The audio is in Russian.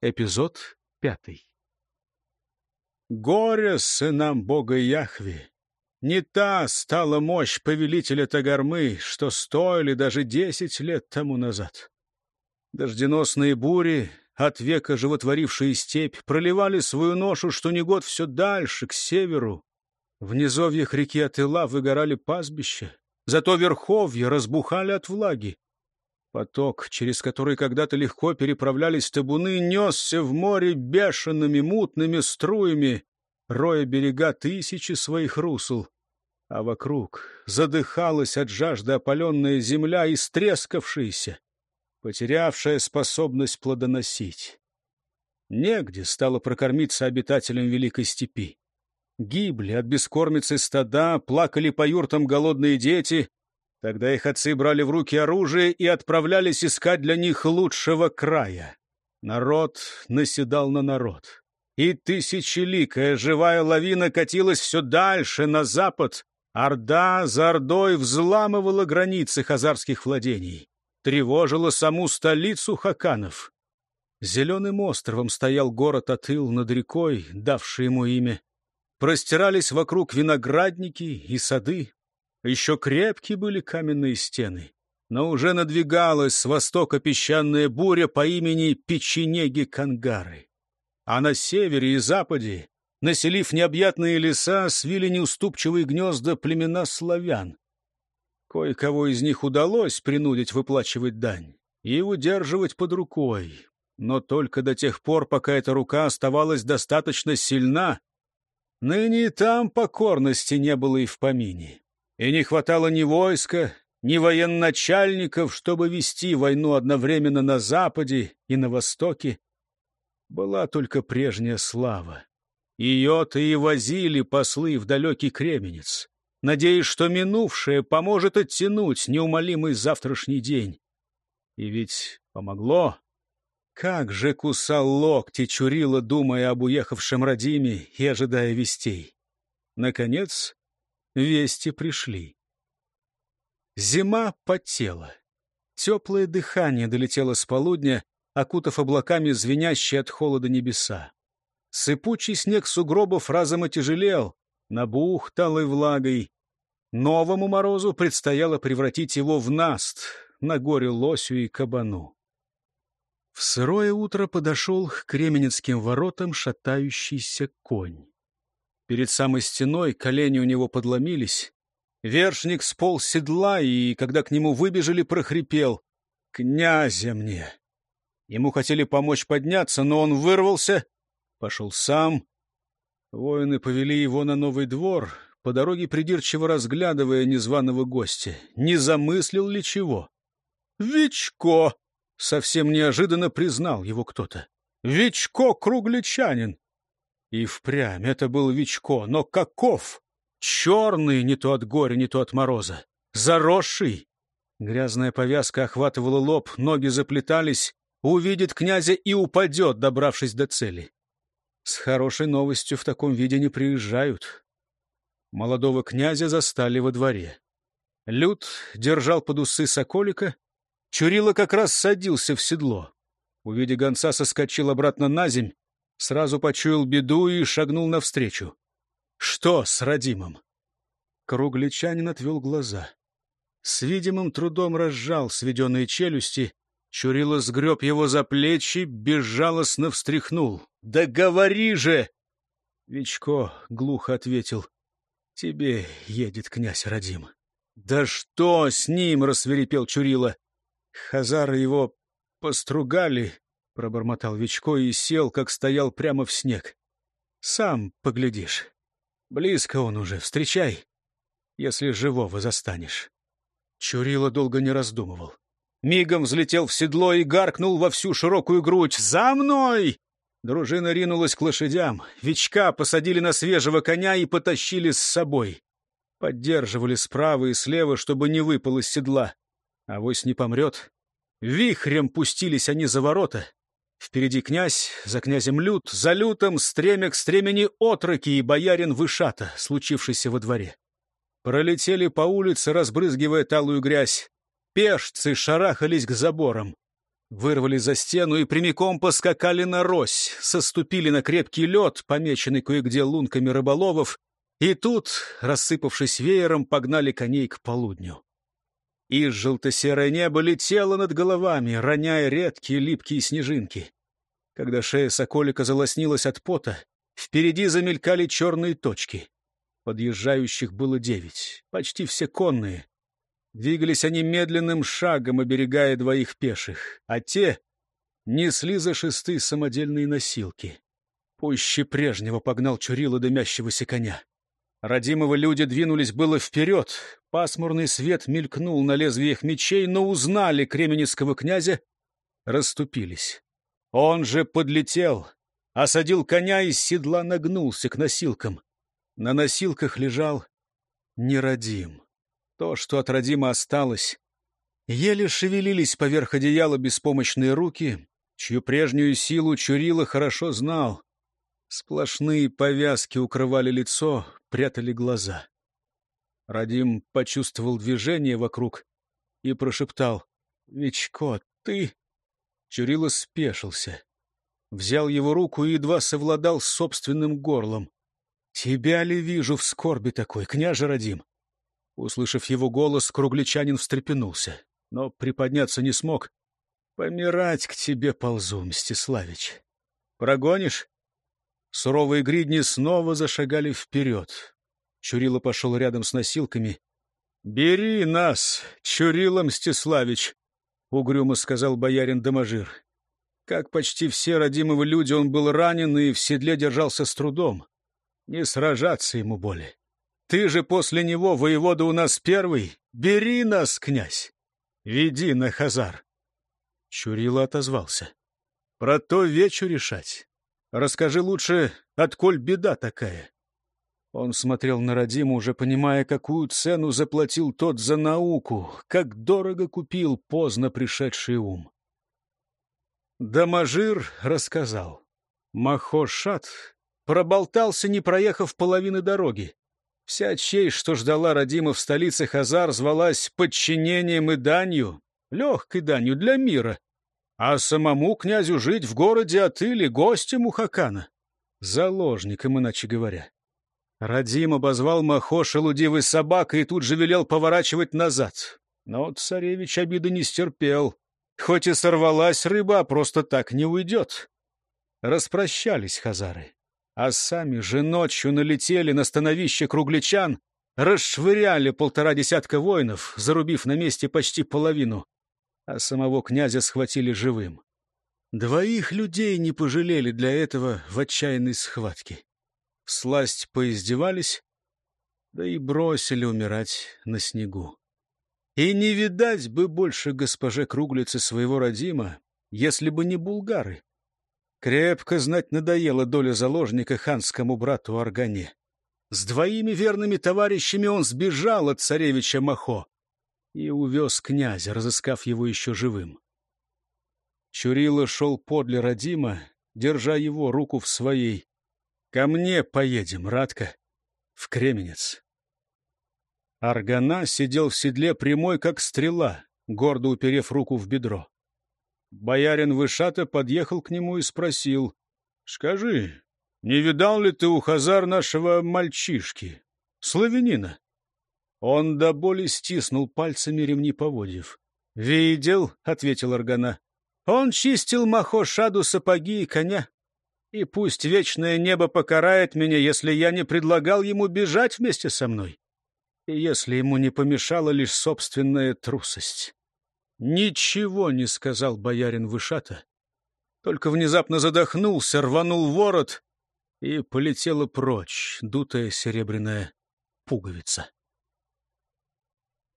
Эпизод пятый. Горе сынам бога Яхве! Не та стала мощь повелителя Тагармы, что стоили даже десять лет тому назад. Дожденосные бури, от века животворившие степь, проливали свою ношу, что не год все дальше, к северу. В низовьях реки Атыла выгорали пастбища, зато верховья разбухали от влаги. Поток, через который когда-то легко переправлялись табуны, несся в море бешеными мутными струями, роя берега тысячи своих русел. А вокруг задыхалась от жажды опаленная земля, истрескавшаяся, потерявшая способность плодоносить. Негде стало прокормиться обитателям Великой Степи. Гибли от бескормицы стада, плакали по юртам голодные дети, Тогда их отцы брали в руки оружие и отправлялись искать для них лучшего края. Народ наседал на народ. И тысячеликая живая лавина катилась все дальше, на запад. Орда за ордой взламывала границы хазарских владений. Тревожила саму столицу хаканов. Зеленым островом стоял город Атыл над рекой, давший ему имя. Простирались вокруг виноградники и сады, еще крепкие были каменные стены, но уже надвигалась с востока песчаная буря по имени Печенеги-Кангары. А на севере и западе, населив необъятные леса, свили неуступчивые гнезда племена славян. Кое-кого из них удалось принудить выплачивать дань и удерживать под рукой, но только до тех пор, пока эта рука оставалась достаточно сильна. Ныне и там покорности не было и в помине и не хватало ни войска, ни военачальников, чтобы вести войну одновременно на Западе и на Востоке. Была только прежняя слава. Ее-то и возили послы в далекий Кременец, надеясь, что минувшее поможет оттянуть неумолимый завтрашний день. И ведь помогло. Как же кусал локти Чурила, думая об уехавшем Радиме и ожидая вестей. Наконец, Вести пришли. Зима потела. Теплое дыхание долетело с полудня, окутав облаками звенящие от холода небеса. Сыпучий снег сугробов разом отяжелел, набух талой влагой. Новому морозу предстояло превратить его в наст на горе лосю и кабану. В сырое утро подошел к Кременецким воротам шатающийся конь. Перед самой стеной колени у него подломились. Вершник сполз седла, и, когда к нему выбежали, прохрипел. «Князя мне!» Ему хотели помочь подняться, но он вырвался, пошел сам. Воины повели его на новый двор, по дороге придирчиво разглядывая незваного гостя. Не замыслил ли чего? «Вичко!» — совсем неожиданно признал его кто-то. «Вичко кругличанин! И впрямь это был Вичко, но каков? Черный не то от горя, не то от мороза. Заросший. Грязная повязка охватывала лоб, ноги заплетались. Увидит князя и упадет, добравшись до цели. С хорошей новостью в таком виде не приезжают. Молодого князя застали во дворе. Люд держал под усы соколика. Чурила как раз садился в седло. Увидя гонца, соскочил обратно на земь, Сразу почуял беду и шагнул навстречу. Что с родимым? Кругличанин отвел глаза. С видимым трудом разжал сведенные челюсти, Чурило сгреб его за плечи, безжалостно встряхнул. «Да говори же!» Вичко глухо ответил. «Тебе едет князь Радим». «Да что с ним?» — рассверепел Чурила. Хазары его постругали, Пробормотал Вичко и сел, как стоял прямо в снег. Сам поглядишь. Близко он уже, встречай, если живого застанешь. Чурила долго не раздумывал. Мигом взлетел в седло и гаркнул во всю широкую грудь. «За мной!» Дружина ринулась к лошадям. Вичка посадили на свежего коня и потащили с собой. Поддерживали справа и слева, чтобы не выпал из седла. Авось не помрет. Вихрем пустились они за ворота. Впереди князь, за князем Лют, за Лютом стремя к стремени отроки и боярин Вышата, случившийся во дворе. Пролетели по улице, разбрызгивая талую грязь. Пешцы шарахались к заборам. Вырвали за стену и прямиком поскакали на рось, соступили на крепкий лед, помеченный кое-где лунками рыболовов, и тут, рассыпавшись веером, погнали коней к полудню. И желто-серое небо летело над головами, роняя редкие липкие снежинки. Когда шея соколика залоснилась от пота, впереди замелькали черные точки. Подъезжающих было девять, почти все конные. Двигались они медленным шагом, оберегая двоих пеших, а те несли за шесты самодельные носилки. Пуще прежнего погнал Чурила дымящегося коня. Родимого люди двинулись было вперед. Пасмурный свет мелькнул на лезвиях мечей, но узнали кременецкого князя, расступились. Он же подлетел, осадил коня и с седла нагнулся к носилкам. На носилках лежал нерадим. То, что от родима осталось. Еле шевелились поверх одеяла беспомощные руки, чью прежнюю силу Чурила хорошо знал. Сплошные повязки укрывали лицо, прятали глаза. Радим почувствовал движение вокруг и прошептал «Вичко, ты...» Чурила спешился. Взял его руку и едва совладал с собственным горлом. «Тебя ли вижу в скорби такой, княже Радим?» Услышав его голос, кругличанин встрепенулся, но приподняться не смог. «Помирать к тебе ползу, Мстиславич. Прогонишь?» Суровые гридни снова зашагали вперед. Чурила пошел рядом с носилками. «Бери нас, Чурила Мстиславич!» — угрюмо сказал боярин Доможир. Как почти все родимого люди, он был ранен и в седле держался с трудом. Не сражаться ему более. Ты же после него, воевода у нас первый. Бери нас, князь. Веди на Хазар. Чурила отозвался. Про то вечу решать. Расскажи лучше, отколь беда такая. Он смотрел на Радиму, уже понимая, какую цену заплатил тот за науку, как дорого купил поздно пришедший ум. Дамажир рассказал. Махошат Проболтался, не проехав половины дороги. Вся честь, что ждала Родима в столице Хазар, звалась подчинением и данью, легкой данью для мира. А самому князю жить в городе Атыли, гостем у Хакана. Заложником, иначе говоря. Радим обозвал Махо шелудивой собакой и тут же велел поворачивать назад. Но царевич обиды не стерпел. Хоть и сорвалась рыба, а просто так не уйдет. Распрощались хазары а сами же ночью налетели на становище кругличан, расшвыряли полтора десятка воинов, зарубив на месте почти половину, а самого князя схватили живым. Двоих людей не пожалели для этого в отчаянной схватке. Сласть поиздевались, да и бросили умирать на снегу. И не видать бы больше госпоже Круглицы своего родима, если бы не булгары. Крепко знать надоела доля заложника ханскому брату Аргане. С двоими верными товарищами он сбежал от царевича Махо и увез князя, разыскав его еще живым. Чурила шел подле Родима, держа его руку в своей. «Ко мне поедем, Радка, в Кременец». Аргана сидел в седле прямой, как стрела, гордо уперев руку в бедро. Боярин Вышата подъехал к нему и спросил. — Скажи, не видал ли ты у Хазар нашего мальчишки, славянина? Он до боли стиснул пальцами ремни поводьев. — Видел, — ответил Аргана. — Он чистил Махо-Шаду сапоги и коня. И пусть вечное небо покарает меня, если я не предлагал ему бежать вместе со мной. И если ему не помешала лишь собственная трусость. Ничего не сказал боярин Вышата, только внезапно задохнулся, рванул ворот, и полетела прочь дутая серебряная пуговица.